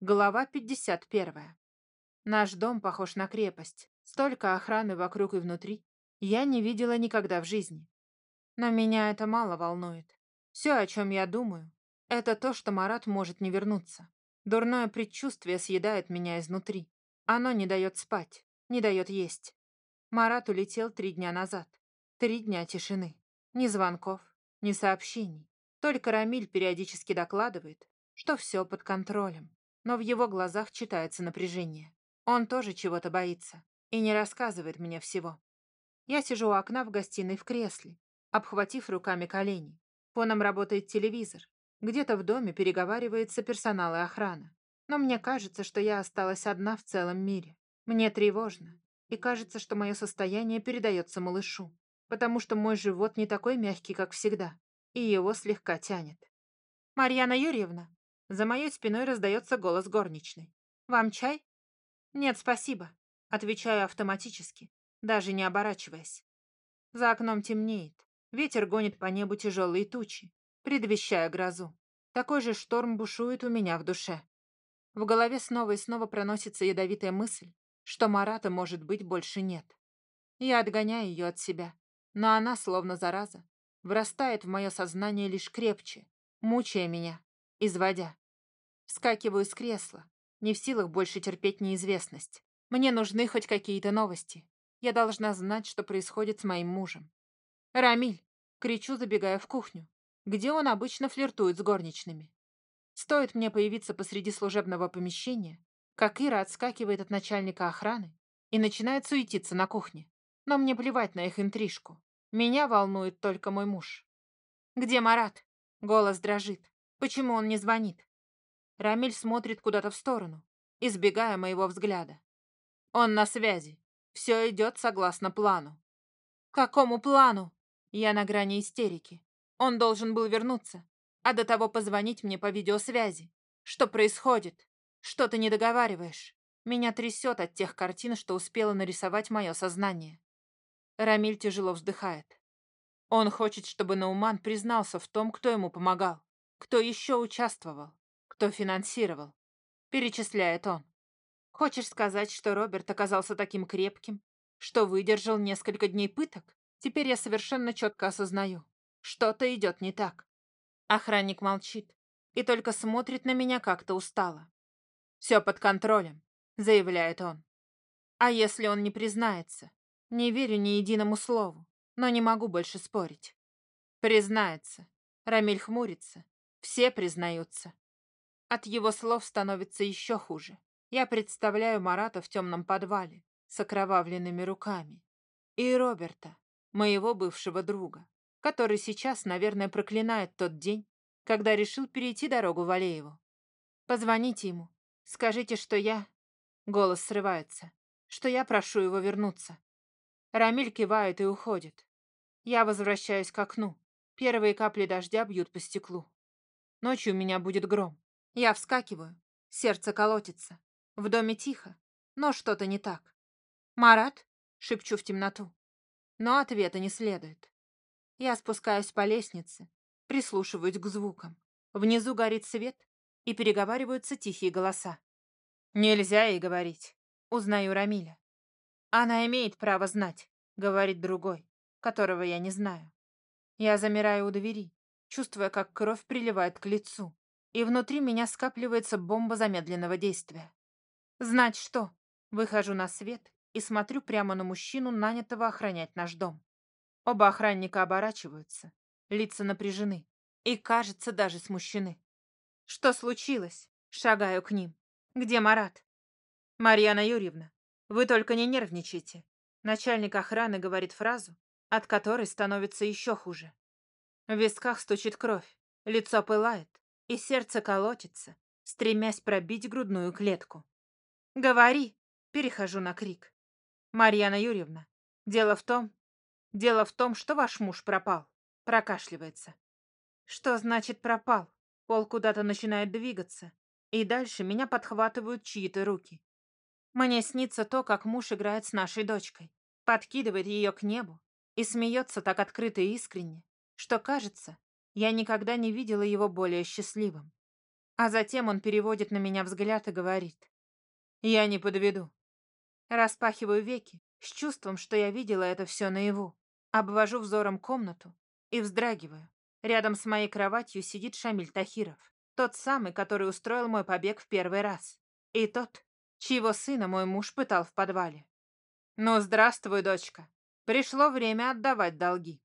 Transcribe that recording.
Глава 51. Наш дом похож на крепость. Столько охраны вокруг и внутри. Я не видела никогда в жизни. Но меня это мало волнует. Все, о чем я думаю, это то, что Марат может не вернуться. Дурное предчувствие съедает меня изнутри. Оно не дает спать, не дает есть. Марат улетел три дня назад. Три дня тишины. Ни звонков, ни сообщений. Только Рамиль периодически докладывает, что все под контролем но в его глазах читается напряжение. Он тоже чего-то боится и не рассказывает мне всего. Я сижу у окна в гостиной в кресле, обхватив руками колени. Фоном работает телевизор. Где-то в доме переговаривается персонал и охрана. Но мне кажется, что я осталась одна в целом мире. Мне тревожно. И кажется, что мое состояние передается малышу. Потому что мой живот не такой мягкий, как всегда. И его слегка тянет. «Марьяна Юрьевна!» За моей спиной раздается голос горничной. «Вам чай?» «Нет, спасибо», — отвечаю автоматически, даже не оборачиваясь. За окном темнеет. Ветер гонит по небу тяжелые тучи, предвещая грозу. Такой же шторм бушует у меня в душе. В голове снова и снова проносится ядовитая мысль, что Марата, может быть, больше нет. Я отгоняю ее от себя, но она, словно зараза, врастает в мое сознание лишь крепче, мучая меня, изводя. Вскакиваю с кресла, не в силах больше терпеть неизвестность. Мне нужны хоть какие-то новости. Я должна знать, что происходит с моим мужем. «Рамиль!» — кричу, забегая в кухню, где он обычно флиртует с горничными. Стоит мне появиться посреди служебного помещения, как Ира отскакивает от начальника охраны и начинает суетиться на кухне. Но мне плевать на их интрижку. Меня волнует только мой муж. «Где Марат?» Голос дрожит. Почему он не звонит? Рамиль смотрит куда-то в сторону, избегая моего взгляда. Он на связи. Все идет согласно плану. Какому плану? Я на грани истерики. Он должен был вернуться, а до того позвонить мне по видеосвязи. Что происходит? Что ты не договариваешь? Меня трясет от тех картин, что успела нарисовать мое сознание. Рамиль тяжело вздыхает. Он хочет, чтобы Науман признался в том, кто ему помогал. Кто еще участвовал? Кто финансировал? Перечисляет он. Хочешь сказать, что Роберт оказался таким крепким, что выдержал несколько дней пыток? Теперь я совершенно четко осознаю. Что-то идет не так. Охранник молчит и только смотрит на меня как-то устало. «Все под контролем», — заявляет он. А если он не признается? Не верю ни единому слову, но не могу больше спорить. Признается. Рамиль хмурится, все признаются. От его слов становится еще хуже. Я представляю Марата в темном подвале с окровавленными руками. И Роберта, моего бывшего друга, который сейчас, наверное, проклинает тот день, когда решил перейти дорогу Валееву. Позвоните ему. Скажите, что я... Голос срывается. Что я прошу его вернуться. Рамиль кивает и уходит. Я возвращаюсь к окну. Первые капли дождя бьют по стеклу. Ночью у меня будет гром. Я вскакиваю. Сердце колотится. В доме тихо, но что-то не так. «Марат?» — шепчу в темноту. Но ответа не следует. Я спускаюсь по лестнице, прислушиваюсь к звукам. Внизу горит свет, и переговариваются тихие голоса. «Нельзя ей говорить», — узнаю Рамиля. «Она имеет право знать», — говорит другой, которого я не знаю. Я замираю у двери, чувствуя, как кровь приливает к лицу, и внутри меня скапливается бомба замедленного действия. Знать что? Выхожу на свет и смотрю прямо на мужчину, нанятого охранять наш дом. Оба охранника оборачиваются, лица напряжены и, кажется, даже смущены. Что случилось? Шагаю к ним. Где Марат? Марьяна Юрьевна, вы только не нервничайте. Начальник охраны говорит фразу, от которой становится еще хуже. В висках стучит кровь, лицо пылает, и сердце колотится, стремясь пробить грудную клетку. «Говори!» — перехожу на крик. «Марьяна Юрьевна, дело в том... Дело в том, что ваш муж пропал», — прокашливается. «Что значит пропал?» Пол куда-то начинает двигаться, и дальше меня подхватывают чьи-то руки. Мне снится то, как муж играет с нашей дочкой, подкидывает ее к небу и смеется так открыто и искренне, что, кажется, я никогда не видела его более счастливым. А затем он переводит на меня взгляд и говорит. «Я не подведу». Распахиваю веки, с чувством, что я видела это все наяву. Обвожу взором комнату и вздрагиваю. Рядом с моей кроватью сидит Шамиль Тахиров. Тот самый, который устроил мой побег в первый раз. И тот, чьего сына мой муж пытал в подвале. «Ну, здравствуй, дочка. Пришло время отдавать долги».